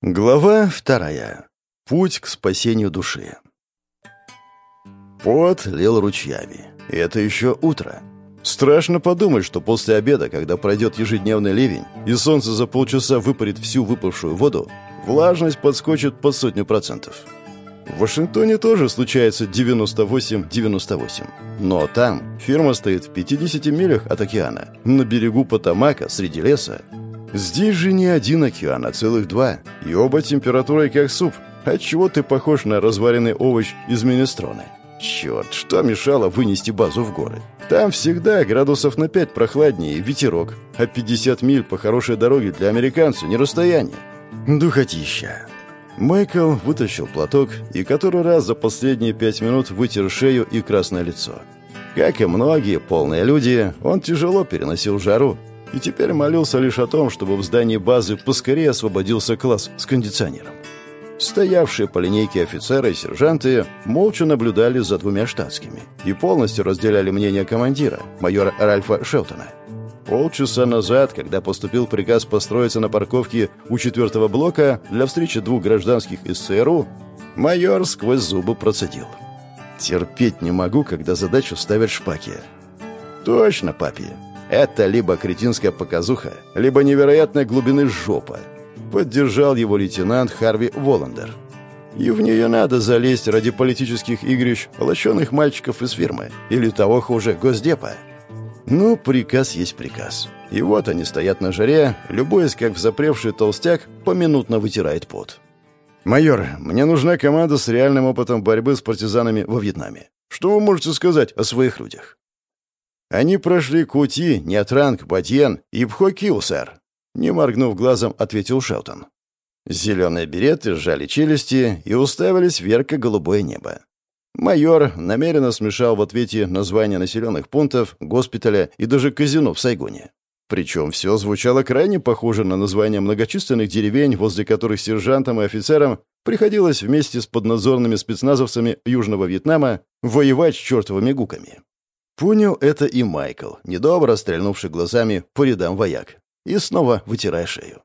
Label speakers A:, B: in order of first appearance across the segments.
A: Глава вторая. Путь к спасению души. Пот лил ручьями. И это еще утро. Страшно подумать, что после обеда, когда пройдет ежедневный ливень, и солнце за полчаса выпарит всю выпавшую воду, влажность подскочит под сотню процентов. В Вашингтоне тоже случается 98-98. Но там фирма стоит в 50 милях от океана, на берегу Потамака, среди леса, Здесь же не один океан, а целых два. И оба температурой как суп. Отчего ты похож на разваренный овощ из минестрона? Черт, что мешало вынести базу в горы? Там всегда градусов на 5 прохладнее ветерок, а 50 миль по хорошей дороге для американца не расстояние. Духотища. Майкл вытащил платок и который раз за последние пять минут вытер шею и красное лицо. Как и многие полные люди, он тяжело переносил жару, и теперь молился лишь о том, чтобы в здании базы поскорее освободился класс с кондиционером. Стоявшие по линейке офицеры и сержанты молча наблюдали за двумя штатскими и полностью разделяли мнение командира, майора Ральфа Шелтона. Полчаса назад, когда поступил приказ построиться на парковке у четвертого блока для встречи двух гражданских из ЦРУ, майор сквозь зубы процедил. «Терпеть не могу, когда задачу ставят шпаки». «Точно, папи. Это либо кретинская показуха, либо невероятной глубины жопа. Поддержал его лейтенант Харви Воландер. И в нее надо залезть ради политических игрищ лощеных мальчиков из фирмы. Или того хуже, госдепа. Ну, приказ есть приказ. И вот они стоят на жаре, любуясь, как взапревший толстяк поминутно вытирает пот. «Майор, мне нужна команда с реальным опытом борьбы с партизанами во Вьетнаме. Что вы можете сказать о своих людях?» Они прошли Кути, Нетранг, Батьен и Пхокил, сэр. Не моргнув глазом, ответил Шелтон. Зеленые береты сжали челюсти и уставились в ярко-голубое небо. Майор намеренно смешал в ответе названия населенных пунктов, госпиталя и даже казино в Сайгоне. Причем все звучало крайне похоже на названия многочисленных деревень, возле которых сержантам и офицерам приходилось вместе с подназорными спецназовцами Южного Вьетнама воевать с чертовыми гуками. Понял это и Майкл, недобро стрельнувший глазами по рядам вояк, и снова вытирая шею.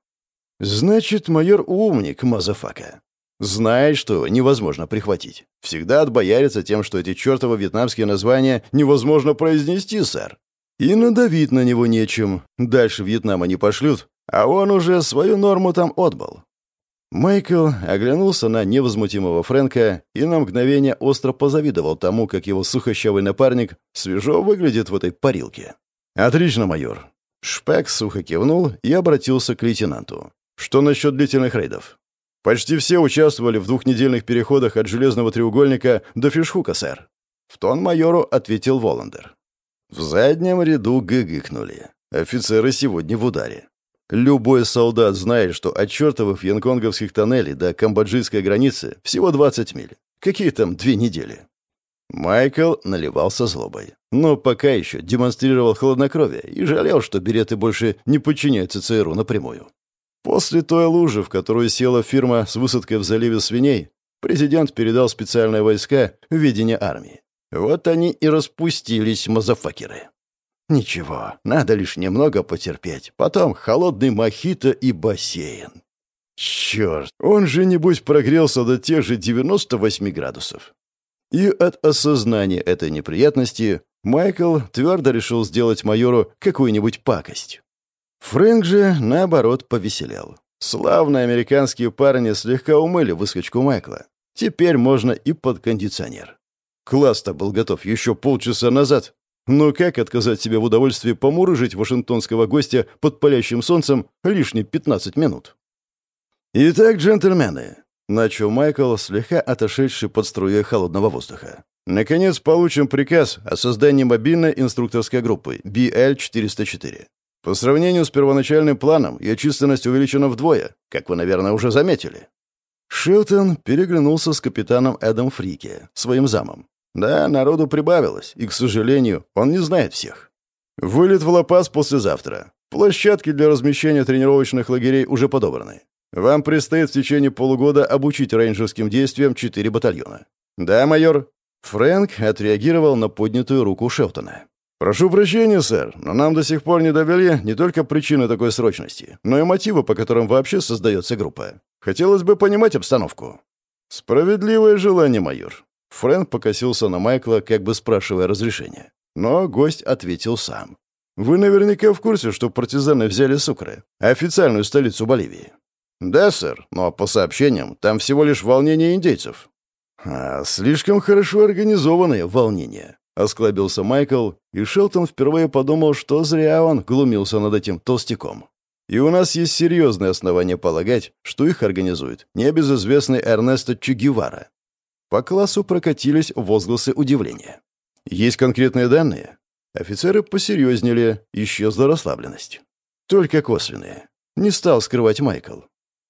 A: «Значит, майор умник, motherfucker. Знает, что невозможно прихватить. Всегда отбоярится тем, что эти чертовы вьетнамские названия невозможно произнести, сэр. И надавить на него нечем. Дальше Вьетнама не пошлют, а он уже свою норму там отбыл. Майкл оглянулся на невозмутимого Фрэнка и на мгновение остро позавидовал тому, как его сухощавый напарник свежо выглядит в этой парилке. «Отлично, майор». Шпек сухо кивнул и обратился к лейтенанту. «Что насчет длительных рейдов?» «Почти все участвовали в двухнедельных переходах от Железного треугольника до Фишхука, сэр». В тон майору ответил Воландер. В заднем ряду гыгыкнули. Офицеры сегодня в ударе. Любой солдат знает, что от чертовых янконговских тоннелей до камбоджийской границы всего 20 миль. Какие там две недели? Майкл наливался злобой. Но пока еще демонстрировал хладнокровие и жалел, что береты больше не подчиняются ЦРУ напрямую. После той лужи, в которую села фирма с высадкой в заливе свиней, президент передал специальные войска в ведение армии. Вот они и распустились, мазафакеры. Ничего, надо лишь немного потерпеть. Потом холодный мохито и бассейн. Черт, он же, небось, прогрелся до тех же 98 градусов. И от осознания этой неприятности Майкл твердо решил сделать майору какую-нибудь пакость. Фрэнк же, наоборот, повеселел. Славные американские парни слегка умыли выскочку Майкла. Теперь можно и под кондиционер. Класс-то был готов еще полчаса назад, но как отказать себе в удовольствии помурыжить вашингтонского гостя под палящим солнцем лишние 15 минут? «Итак, джентльмены», — начал Майкл, слегка отошедший под струей холодного воздуха. «Наконец получим приказ о создании мобильной инструкторской группы BL-404. По сравнению с первоначальным планом, ее численность увеличена вдвое, как вы, наверное, уже заметили». Шилтон переглянулся с капитаном Эдом Фрике, своим замом. Да, народу прибавилось, и, к сожалению, он не знает всех. Вылет в Лопас послезавтра. Площадки для размещения тренировочных лагерей уже подобраны. Вам предстоит в течение полугода обучить рейнджерским действиям четыре батальона. Да, майор? Фрэнк отреагировал на поднятую руку Шелтона. «Прошу прощения, сэр, но нам до сих пор не довели не только причины такой срочности, но и мотивы, по которым вообще создается группа. Хотелось бы понимать обстановку». «Справедливое желание, майор». Фрэнк покосился на Майкла, как бы спрашивая разрешения. Но гость ответил сам. «Вы наверняка в курсе, что партизаны взяли Сукры, официальную столицу Боливии». «Да, сэр, но по сообщениям, там всего лишь волнение индейцев». «А, слишком хорошо организованные волнения», — осклабился Майкл, и Шелтон впервые подумал, что зря он глумился над этим толстяком. «И у нас есть серьезные основания полагать, что их организует небезызвестный Эрнесто Чугевара». По классу прокатились возгласы удивления. «Есть конкретные данные?» Офицеры посерьезнели, исчезла расслабленность. «Только косвенные». Не стал скрывать Майкл.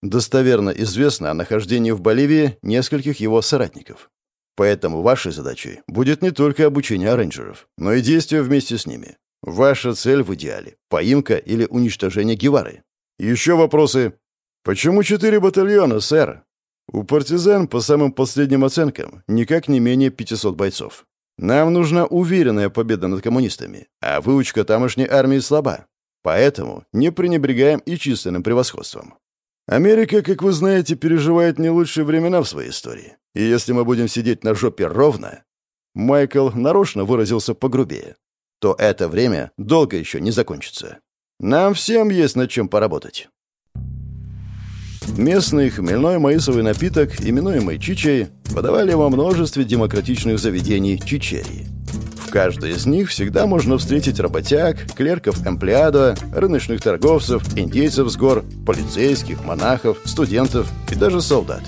A: Достоверно известно о нахождении в Боливии нескольких его соратников. Поэтому вашей задачей будет не только обучение рейнджеров, но и действие вместе с ними. Ваша цель в идеале – поимка или уничтожение Гевары. Еще вопросы? Почему четыре батальона, сэр? У партизан, по самым последним оценкам, никак не менее 500 бойцов. Нам нужна уверенная победа над коммунистами, а выучка тамошней армии слаба. Поэтому не пренебрегаем и численным превосходством. Америка, как вы знаете, переживает не лучшие времена в своей истории. И если мы будем сидеть на жопе ровно, Майкл нарочно выразился погрубее, то это время долго еще не закончится. Нам всем есть над чем поработать. Местный хмельной маисовый напиток, именуемый чичей, подавали во множестве демократичных заведений Чичерии каждой из них всегда можно встретить работяг, клерков эмплеадо, рыночных торговцев, индейцев с гор, полицейских, монахов, студентов и даже солдат.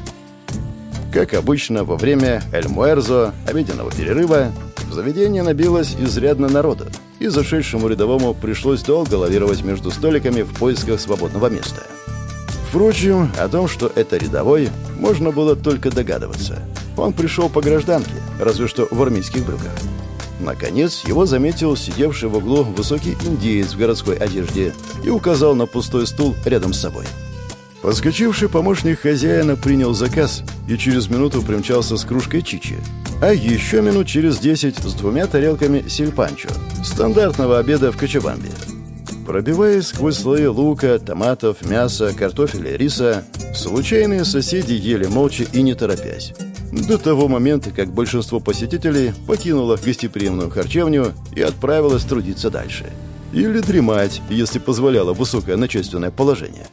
A: Как обычно, во время Эль-Муэрзо, обеденного перерыва, в заведение набилось изрядно народа, и зашедшему рядовому пришлось долго лавировать между столиками в поисках свободного места. Впрочем, о том, что это рядовой, можно было только догадываться. Он пришел по гражданке, разве что в армейских брюках. Наконец его заметил сидевший в углу высокий индеец в городской одежде и указал на пустой стул рядом с собой. Подскочивший помощник хозяина принял заказ и через минуту примчался с кружкой чичи, а еще минут через десять с двумя тарелками сельпанчо, стандартного обеда в Кочевамбе. Пробиваясь сквозь слои лука, томатов, мяса, картофеля риса, случайные соседи ели молча и не торопясь. До того момента, как большинство посетителей покинуло гостеприимную харчевню и отправилось трудиться дальше. Или дремать, если позволяло высокое начальственное положение.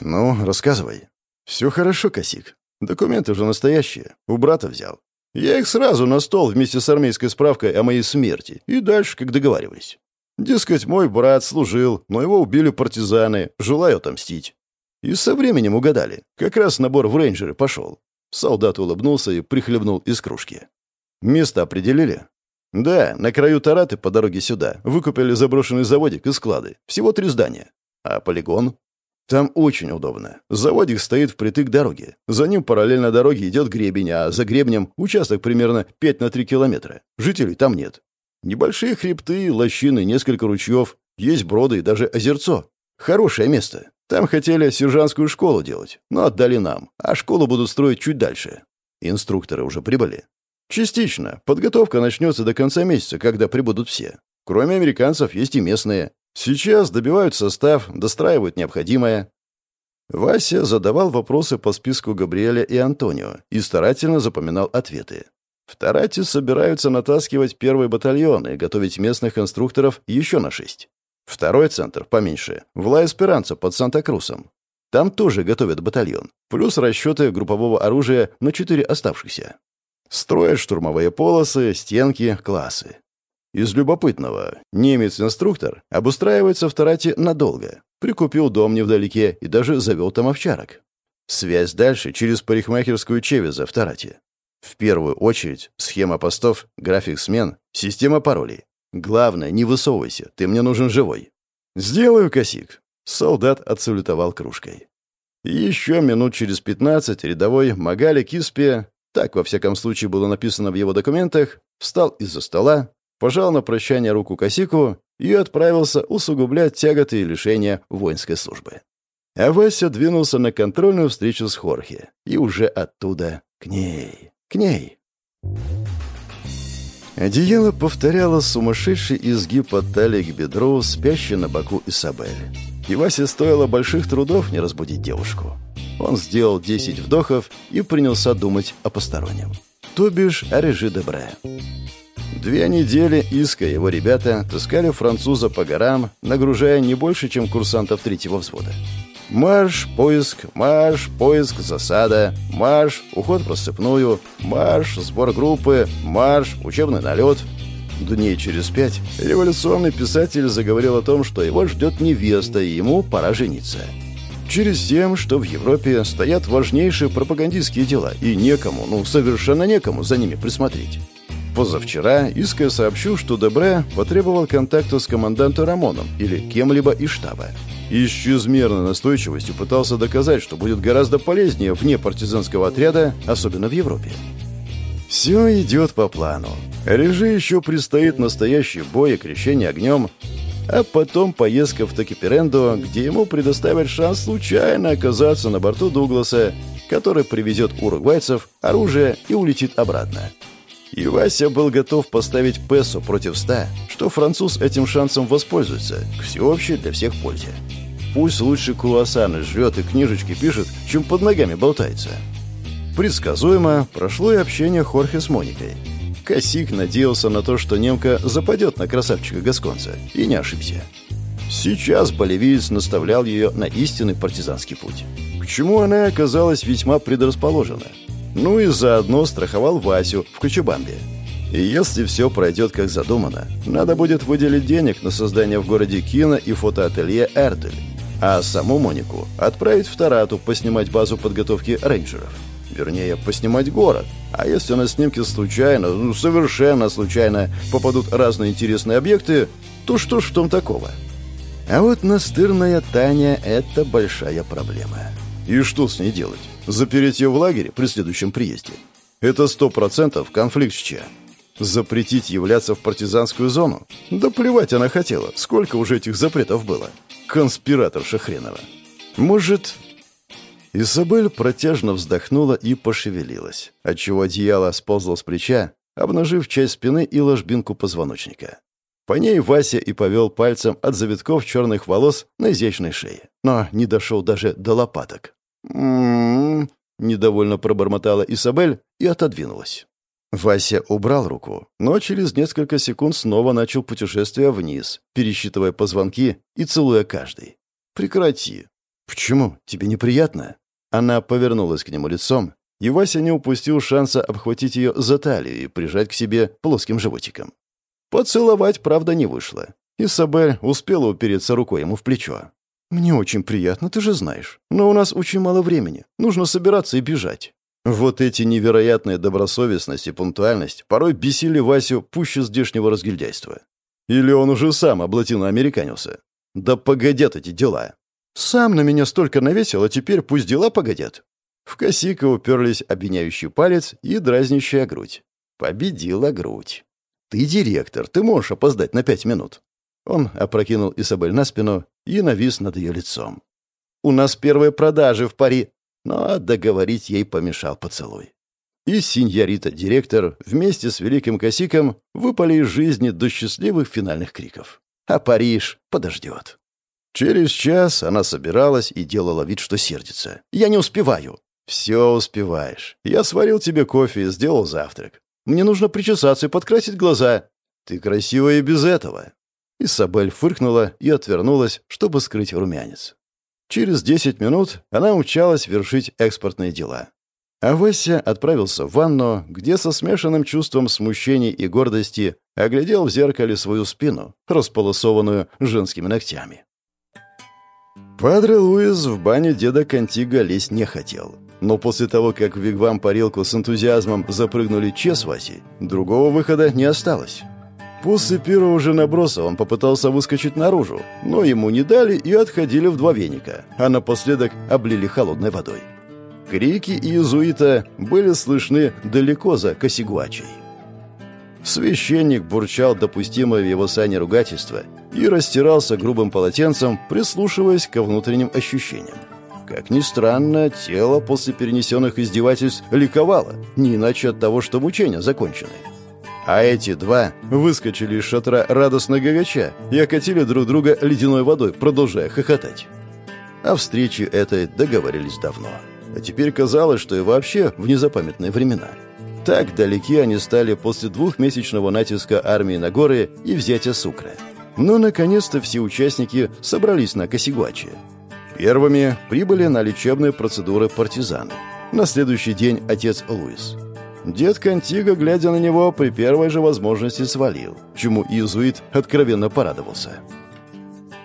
A: «Ну, рассказывай». «Все хорошо, Косик. Документы же настоящие. У брата взял. Я их сразу на стол вместе с армейской справкой о моей смерти. И дальше, как договаривались. Дескать, мой брат служил, но его убили партизаны, желаю отомстить. И со временем угадали. Как раз набор в рейнджеры пошел. Солдат улыбнулся и прихлебнул из кружки. «Место определили?» «Да, на краю Тараты по дороге сюда. Выкупили заброшенный заводик и склады. Всего три здания. А полигон?» «Там очень удобно. Заводик стоит впритык дороге. За ним параллельно дороге идет гребень, а за гребнем участок примерно 5 на 3 километра. Жителей там нет. Небольшие хребты, лощины, несколько ручьев. Есть броды и даже озерцо. Хорошее место. Там хотели сержантскую школу делать, но отдали нам, а школу будут строить чуть дальше. Инструкторы уже прибыли. Частично. Подготовка начнется до конца месяца, когда прибудут все. Кроме американцев, есть и местные. Сейчас добивают состав, достраивают необходимое. Вася задавал вопросы по списку Габриэля и Антонио и старательно запоминал ответы. В Тарате собираются натаскивать первый батальон и готовить местных инструкторов еще на шесть. Второй центр, поменьше, в Ла-Эсперанцо под Санта-Крусом. Там тоже готовят батальон, плюс расчеты группового оружия на четыре оставшихся. Строят штурмовые полосы, стенки, классы. Из любопытного, немец-инструктор обустраивается в Тарате надолго, прикупил дом невдалеке и даже завел там овчарок. Связь дальше через парикмахерскую Чевиза в Тарате. В первую очередь схема постов, график смен, система паролей. Главное, не высовывайся, ты мне нужен живой. Сделаю косик. Солдат отсалютовал кружкой. Еще минут через пятнадцать рядовой Магали Киспе, так во всяком случае было написано в его документах, встал из-за стола, пожал на прощание руку Косику и отправился усугублять тяготы и лишения воинской службы. А Вася двинулся на контрольную встречу с Хорхе и уже оттуда к ней, к ней. Одеяло повторяло сумасшедший изгиб от талии к бедру, спящий на боку Исабель. И Васе стоило больших трудов не разбудить девушку. Он сделал 10 вдохов и принялся думать о постороннем. То бишь о Режи Дебре. Две недели Иска и его ребята таскали француза по горам, нагружая не больше, чем курсантов третьего взвода. Марш, поиск, марш, поиск, засада, марш, уход в рассыпную, марш, сбор группы, марш, учебный налет. Дней через пять революционный писатель заговорил о том, что его ждет невеста, и ему пора жениться. Через тем, что в Европе стоят важнейшие пропагандистские дела, и некому, ну совершенно некому за ними присмотреть. Позавчера Иска сообщил, что Дебре потребовал контакта с командантом Рамоном или кем-либо из штаба. И с чрезмерной настойчивостью пытался доказать, что будет гораздо полезнее вне партизанского отряда, особенно в Европе. Все идет по плану. Реже еще предстоит настоящий бой и крещение огнем, а потом поездка в Токиперендо, где ему предоставят шанс случайно оказаться на борту Дугласа, который привезет уругвайцев оружие и улетит обратно. И Вася был готов поставить Песо против ста, что француз этим шансом воспользуется, к всеобщей для всех пользе. Пусть лучше круассаны жрет и книжечки пишет, чем под ногами болтается. Предсказуемо прошло и общение Хорхе с Моникой. Косик надеялся на то, что немка западет на красавчика Гасконца, и не ошибся. Сейчас боливиец наставлял ее на истинный партизанский путь. К чему она оказалась весьма предрасположена – ну и заодно страховал Васю в Кочебамбе. И если все пройдет как задумано, надо будет выделить денег на создание в городе кино и фотоателье «Эрдель», а саму Монику отправить в Тарату поснимать базу подготовки рейнджеров. Вернее, поснимать город. А если на снимке случайно, ну совершенно случайно, попадут разные интересные объекты, то что ж в том такого? А вот настырная Таня — это большая проблема. И что с ней делать? Запереть ее в лагере при следующем приезде. Это сто процентов конфликт с ЧА. Запретить являться в партизанскую зону? Да плевать она хотела. Сколько уже этих запретов было? Конспираторша хренова. Может... Изабель протяжно вздохнула и пошевелилась, отчего одеяло сползло с плеча, обнажив часть спины и ложбинку позвоночника. По ней Вася и повел пальцем от завитков черных волос на изящной шее, но не дошел даже до лопаток. «М-м-м», недовольно пробормотала Исабель и отодвинулась. Вася убрал руку, но через несколько секунд снова начал путешествие вниз, пересчитывая позвонки и целуя каждый. «Прекрати». «Почему? Тебе неприятно?» Она повернулась к нему лицом, и Вася не упустил шанса обхватить ее за талию и прижать к себе плоским животиком. Поцеловать, правда, не вышло. Исабель успела упереться рукой ему в плечо. «Мне очень приятно, ты же знаешь. Но у нас очень мало времени. Нужно собираться и бежать». Вот эти невероятная добросовестность и пунктуальность порой бесили Васю пуще здешнего разгильдяйства. Или он уже сам облатиноамериканился. Да погодят эти дела. Сам на меня столько навесил, а теперь пусть дела погодят. В косика уперлись обвиняющий палец и дразнящая грудь. Победила грудь. «Ты директор, ты можешь опоздать на пять минут». Он опрокинул Исабель на спину и навис над ее лицом. «У нас первые продажи в пари!» Но договорить ей помешал поцелуй. И синьорита-директор вместе с великим косиком выпали из жизни до счастливых финальных криков. А Париж подождет. Через час она собиралась и делала вид, что сердится. «Я не успеваю». «Все успеваешь. Я сварил тебе кофе и сделал завтрак. Мне нужно причесаться и подкрасить глаза. Ты красивая и без этого». Исабель фыркнула и отвернулась, чтобы скрыть румянец. Через 10 минут она учалась вершить экспортные дела. А Вася отправился в ванну, где со смешанным чувством смущения и гордости оглядел в зеркале свою спину, располосованную женскими ногтями. Падре Луис в баню деда Кантига лезть не хотел. Но после того, как в вигвам-парилку с энтузиазмом запрыгнули Че с Васей, другого выхода не осталось. После первого же наброса он попытался выскочить наружу, но ему не дали и отходили в два веника, а напоследок облили холодной водой. Крики иезуита были слышны далеко за Косигуачей. Священник бурчал допустимое в его сане ругательство и растирался грубым полотенцем, прислушиваясь ко внутренним ощущениям. Как ни странно, тело после перенесенных издевательств ликовало, не иначе от того, что мучения закончены. А эти два выскочили из шатра радостно гагача и окатили друг друга ледяной водой, продолжая хохотать. О встрече этой договорились давно. А теперь казалось, что и вообще в незапамятные времена. Так далеки они стали после двухмесячного натиска армии на горы и взятия Сукры. Но, наконец-то, все участники собрались на Косигуаче. Первыми прибыли на лечебные процедуры партизаны. На следующий день отец Луис. Дед Кантиго, глядя на него, при первой же возможности свалил, чему иезуит откровенно порадовался.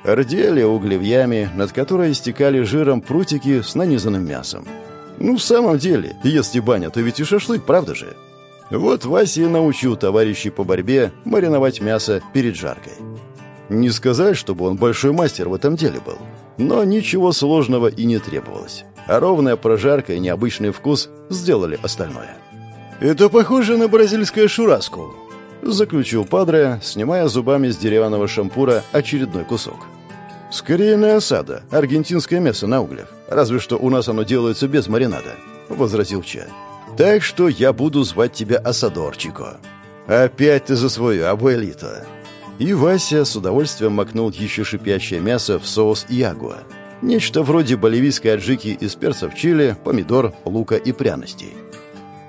A: Рдели яме, над которой истекали жиром прутики с нанизанным мясом. Ну, в самом деле, если баня, то ведь и шашлык, правда же? Вот Вася и научил товарищей по борьбе мариновать мясо перед жаркой. Не сказать, чтобы он большой мастер в этом деле был, но ничего сложного и не требовалось. А ровная прожарка и необычный вкус сделали остальное. «Это похоже на бразильскую шураску», — заключил Падре, снимая зубами с деревянного шампура очередной кусок. «Скорее на осада, аргентинское мясо на углях. Разве что у нас оно делается без маринада», — возразил Ча. «Так что я буду звать тебя Асадор, Чико». «Опять ты за свою, абуэлито». И Вася с удовольствием макнул еще шипящее мясо в соус ягуа. Нечто вроде боливийской аджики из перцев чили, помидор, лука и пряностей.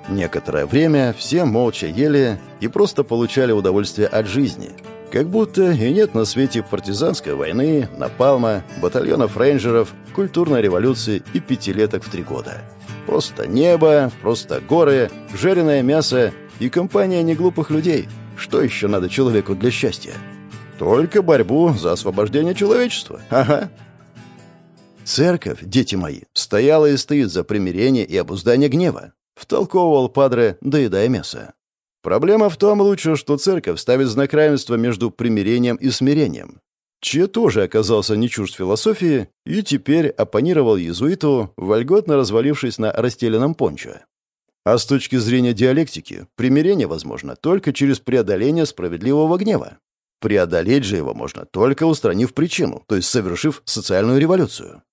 A: Некоторое время все молча ели и просто получали удовольствие от жизни. Как будто и нет на свете партизанской войны, напалма, батальонов рейнджеров, культурной революции и пятилеток в три года. Просто небо, просто горы, жареное мясо и компания неглупых людей. Что еще надо человеку для счастья? Только борьбу за освобождение человечества. Ага. Церковь, дети мои, стояла и стоит за примирение и обуздание гнева втолковывал Падре, доедая мясо. Проблема в том лучше, что церковь ставит знак равенства между примирением и смирением. Че тоже оказался не чужд философии и теперь оппонировал иезуиту, вольготно развалившись на расстеленном пончо. А с точки зрения диалектики, примирение возможно только через преодоление справедливого гнева. Преодолеть же его можно только устранив причину, то есть совершив социальную революцию.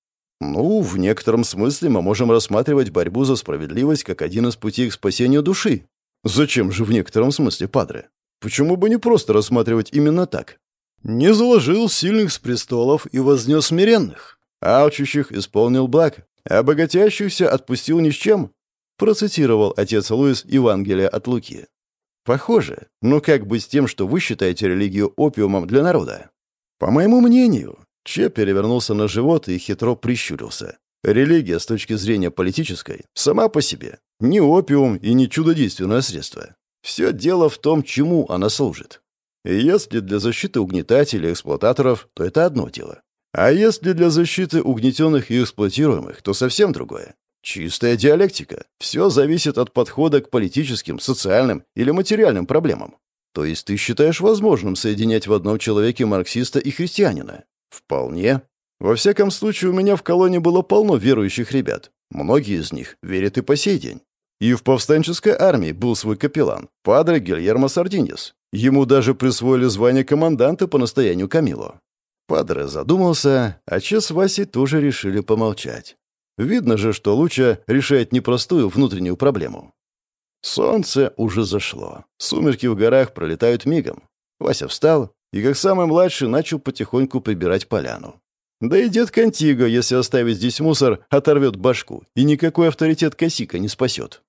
A: Ну, в некотором смысле мы можем рассматривать борьбу за справедливость как один из путей к спасению души. Зачем же в некотором смысле, падре? Почему бы не просто рассматривать именно так? Не заложил сильных с престолов и вознес смиренных. Алчущих исполнил благ, а богатящихся отпустил ни с чем. Процитировал отец Луис Евангелие от Луки. Похоже, но как быть с тем, что вы считаете религию опиумом для народа? По моему мнению, Че перевернулся на живот и хитро прищурился. Религия, с точки зрения политической, сама по себе не опиум и не чудодейственное средство. Все дело в том, чему она служит. Если для защиты угнетателей и эксплуататоров, то это одно дело. А если для защиты угнетенных и эксплуатируемых, то совсем другое. Чистая диалектика. Все зависит от подхода к политическим, социальным или материальным проблемам. То есть ты считаешь возможным соединять в одном человеке марксиста и христианина? Вполне. Во всяком случае, у меня в колонии было полно верующих ребят. Многие из них верят и по сей день. И в повстанческой армии был свой капеллан, падре Гильермо Сардинес. Ему даже присвоили звание команданта по настоянию Камило. Падре задумался, а Че с Васей тоже решили помолчать. Видно же, что Луча решает непростую внутреннюю проблему. Солнце уже зашло. Сумерки в горах пролетают мигом. Вася встал, и, как самый младший, начал потихоньку прибирать поляну. Да и дед Контиго, если оставить здесь мусор, оторвет башку, и никакой авторитет Косика не спасет.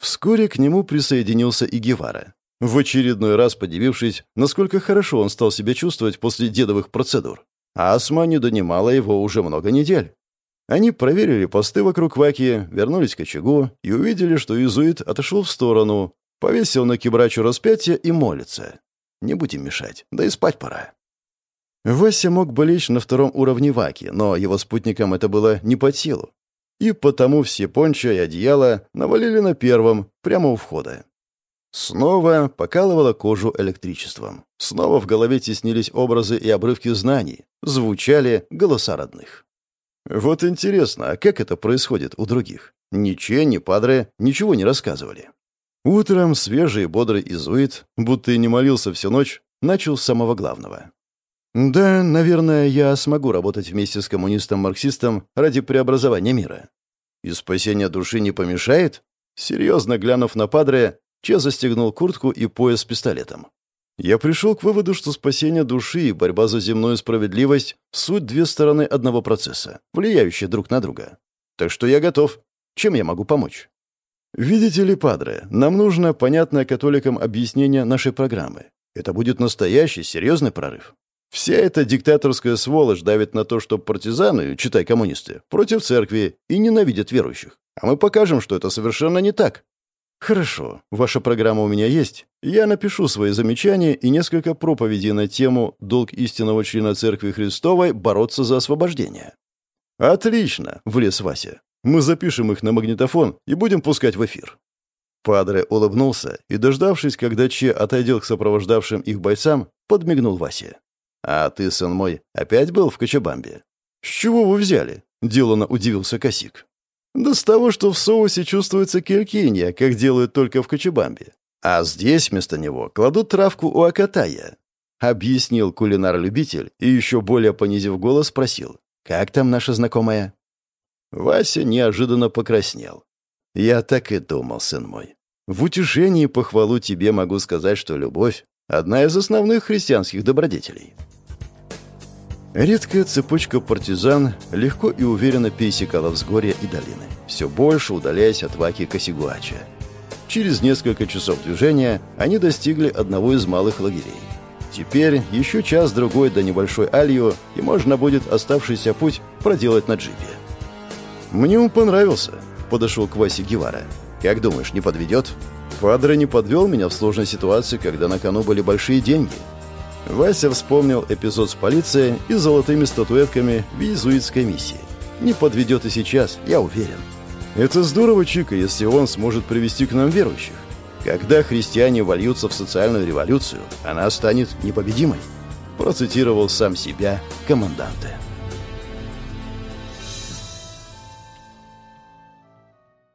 A: Вскоре к нему присоединился и Гевара, в очередной раз подивившись, насколько хорошо он стал себя чувствовать после дедовых процедур. А Асма не донимала его уже много недель. Они проверили посты вокруг Ваки, вернулись к очагу и увидели, что иезуит отошел в сторону, повесил на кибрачу распятие и молится. Не будем мешать, да и спать пора. Вася мог бы лечь на втором уровне Ваки, но его спутникам это было не под силу. И потому все пончо и одеяло навалили на первом, прямо у входа. Снова покалывало кожу электричеством. Снова в голове теснились образы и обрывки знаний. Звучали голоса родных. Вот интересно, а как это происходит у других? Ни Че, ни Падре ничего не рассказывали. Утром свежий и бодрый изуит, будто и не молился всю ночь, начал с самого главного. «Да, наверное, я смогу работать вместе с коммунистом-марксистом ради преобразования мира. И спасение души не помешает?» Серьезно глянув на Падре, Че застегнул куртку и пояс с пистолетом. Я пришел к выводу, что спасение души и борьба за земную справедливость — суть две стороны одного процесса, влияющие друг на друга. Так что я готов. Чем я могу помочь? Видите ли, падре, нам нужно понятное католикам объяснение нашей программы. Это будет настоящий, серьезный прорыв. Вся эта диктаторская сволочь давит на то, что партизаны, читай коммунисты, против церкви и ненавидят верующих. А мы покажем, что это совершенно не так. Хорошо, ваша программа у меня есть. Я напишу свои замечания и несколько проповедей на тему «Долг истинного члена Церкви Христовой бороться за освобождение». Отлично, влез Вася. Мы запишем их на магнитофон и будем пускать в эфир. Падре улыбнулся и, дождавшись, когда Че отойдет к сопровождавшим их бойцам, подмигнул Васе. «А ты, сын мой, опять был в Кочабамбе?» «С чего вы взяли?» — делано удивился Косик. «Да с того, что в соусе чувствуется келькинья, как делают только в Кочабамбе. А здесь вместо него кладут травку у Акатая», — объяснил кулинар-любитель и, еще более понизив голос, спросил. «Как там наша знакомая?» Вася неожиданно покраснел. «Я так и думал, сын мой. В утешении и похвалу тебе могу сказать, что любовь — одна из основных христианских добродетелей». Редкая цепочка партизан легко и уверенно пересекала взгорья и долины, все больше удаляясь от Ваки Косигуача. Через несколько часов движения они достигли одного из малых лагерей. Теперь еще час-другой до небольшой Алью, и можно будет оставшийся путь проделать на джипе. «Мне он понравился», — подошел к Васе Гевара. «Как думаешь, не подведет?» «Падре не подвел меня в сложной ситуации, когда на кону были большие деньги». Вася вспомнил эпизод с полицией и золотыми статуэтками в иезуитской миссии. Не подведет и сейчас, я уверен. Это здорово, Чика, если он сможет привести к нам верующих. Когда христиане вольются в социальную революцию, она станет непобедимой. Процитировал сам себя команданта.